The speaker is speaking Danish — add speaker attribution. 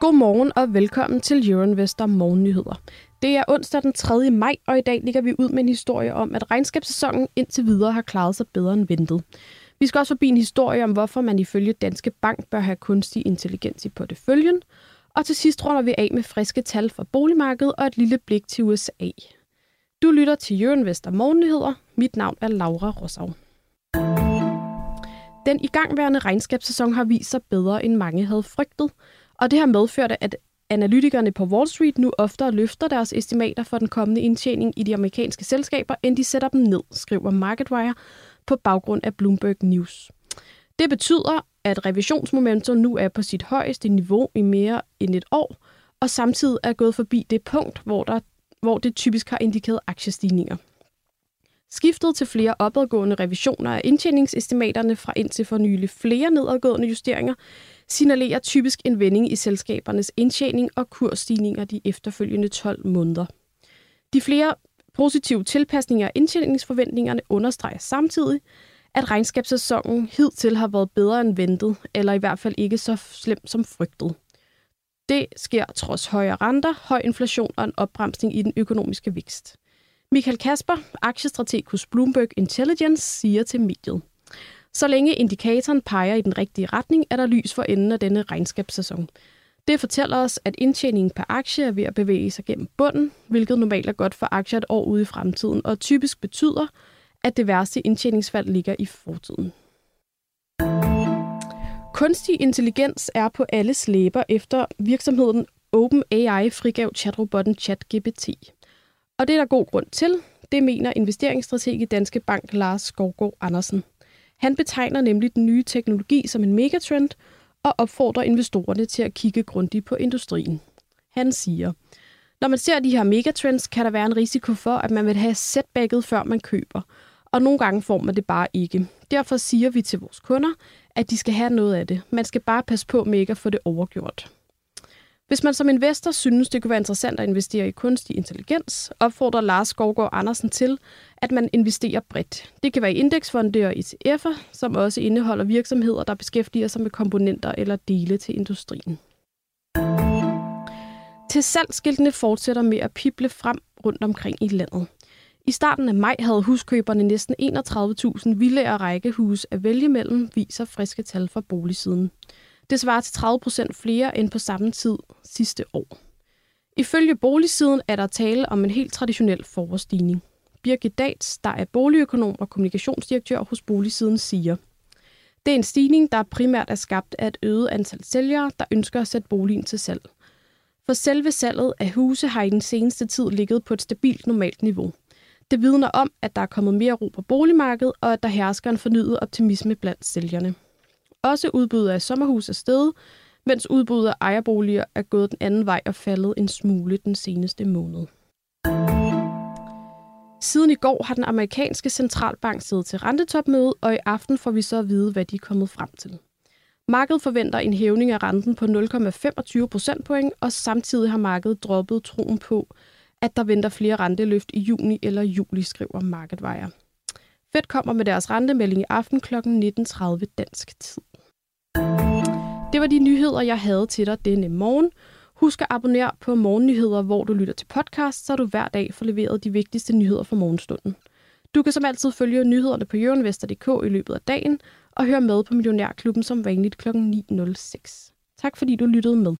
Speaker 1: Godmorgen og velkommen til Euroinvestor Morgennyheder. Det er onsdag den 3. maj, og i dag ligger vi ud med en historie om, at regnskabssæsonen indtil videre har klaret sig bedre end ventet. Vi skal også forbi en historie om, hvorfor man ifølge Danske Bank bør have kunstig intelligens i porteføljen. Og til sidst runder vi af med friske tal fra boligmarkedet og et lille blik til USA. Du lytter til Euroinvestor Morgennyheder. Mit navn er Laura Rosau. Den igangværende regnskabssæson har vist sig bedre, end mange havde frygtet, og det har medført, at analytikerne på Wall Street nu oftere løfter deres estimater for den kommende indtjening i de amerikanske selskaber, end de sætter dem ned, skriver MarketWire på baggrund af Bloomberg News. Det betyder, at revisionsmomentum nu er på sit højeste niveau i mere end et år, og samtidig er gået forbi det punkt, hvor, der, hvor det typisk har indikeret aktiestigninger. Skiftet til flere opadgående revisioner af indtjeningsestimaterne fra indtil for nylig flere nedadgående justeringer signalerer typisk en vending i selskabernes indtjening og kursstigninger de efterfølgende 12 måneder. De flere positive tilpasninger af indtjeningsforventningerne understreger samtidig, at regnskabssæsonen hidtil har været bedre end ventet, eller i hvert fald ikke så slemt som frygtet. Det sker trods højere renter, høj inflation og en opbremsning i den økonomiske vækst. Michael Kasper, aktiestrateg hos Bloomberg Intelligence, siger til mediet. Så længe indikatoren peger i den rigtige retning, er der lys for enden af denne regnskabssæson. Det fortæller os, at indtjeningen per aktie er ved at bevæge sig gennem bunden, hvilket normalt er godt for aktier et år ude i fremtiden, og typisk betyder, at det værste indtjeningsfald ligger i fortiden. Kunstig intelligens er på alle slæber efter virksomheden OpenAI frigav chatrobotten ChatGPT. Og det er der god grund til. Det mener investeringsstrateg i Danske Bank Lars Skovgaard Andersen. Han betegner nemlig den nye teknologi som en megatrend og opfordrer investorerne til at kigge grundigt på industrien. Han siger, når man ser de her megatrends, kan der være en risiko for, at man vil have setbacket, før man køber. Og nogle gange får man det bare ikke. Derfor siger vi til vores kunder, at de skal have noget af det. Man skal bare passe på med ikke at få det overgjort. Hvis man som investor synes, det kunne være interessant at investere i kunstig intelligens, opfordrer Lars Skovgaard Andersen til, at man investerer bredt. Det kan være i indeksfonde og ETF'er, som også indeholder virksomheder, der beskæftiger sig med komponenter eller dele til industrien. Til salgsskiltene fortsætter med at pible frem rundt omkring i landet. I starten af maj havde huskøberne næsten 31.000 villager og rækkehuse at vælge mellem, viser friske tal fra boligsiden. Det svarer til 30 procent flere end på samme tid sidste år. Ifølge boligsiden er der tale om en helt traditionel forårsstigning. Birgit Dats, der er boligøkonom og kommunikationsdirektør hos Boligsiden, siger, det er en stigning, der primært er skabt af et øget antal sælgere, der ønsker at sætte boligen til salg. For selve salget af huse har i den seneste tid ligget på et stabilt normalt niveau. Det vidner om, at der er kommet mere ro på boligmarkedet, og at der hersker en fornyet optimisme blandt sælgerne. Også udbuddet af sommerhus er steget, mens udbuddet af ejerboliger er gået den anden vej og faldet en smule den seneste måned. Siden i går har den amerikanske centralbank siddet til rentetopmøde, og i aften får vi så at vide, hvad de er kommet frem til. Markedet forventer en hævning af renten på 0,25 procentpoint, og samtidig har markedet droppet troen på, at der venter flere renteløft i juni eller juli, skriver MarketWire. Fed kommer med deres rentemelding i aften kl. 19.30 dansk tid. Det var de nyheder, jeg havde til dig denne morgen. Husk at abonnere på Morgennyheder, hvor du lytter til podcast, så du hver dag får leveret de vigtigste nyheder fra morgenstunden. Du kan som altid følge nyhederne på jørenvester.dk i løbet af dagen, og høre med på Millionærklubben som vanligt kl. 9.06. Tak fordi du lyttede med.